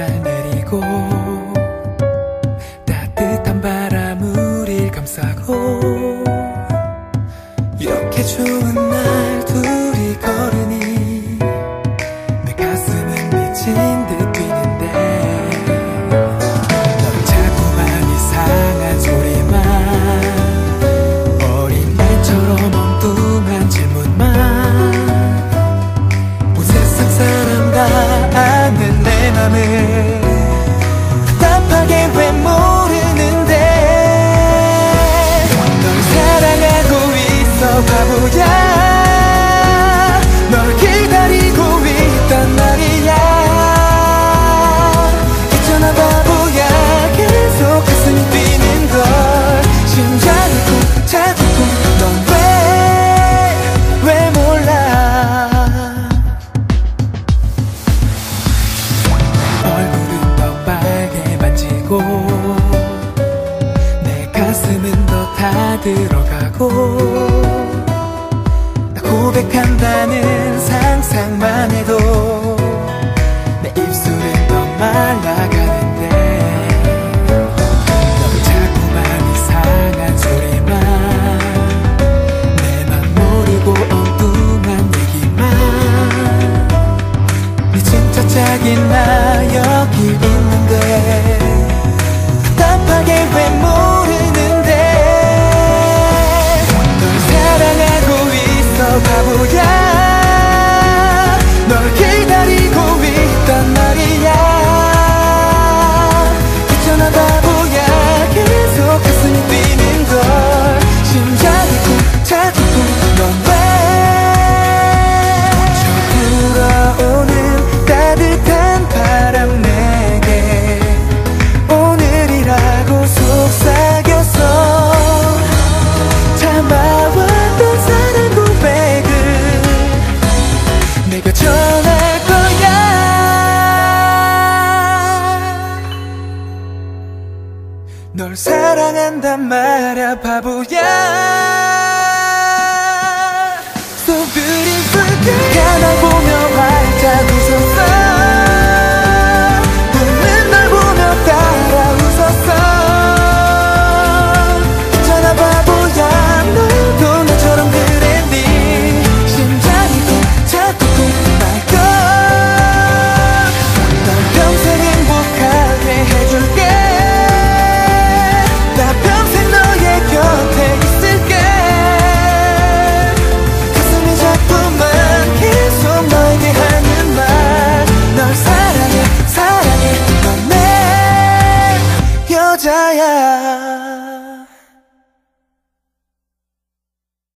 햇살 내리고 따뜻한 바람 우릴 감싸고 이렇게 좋은 날 둘이 걸으니 들어가고 나 고백한다는 상상만 해도 널 사랑한단 말야 바보야. 여자야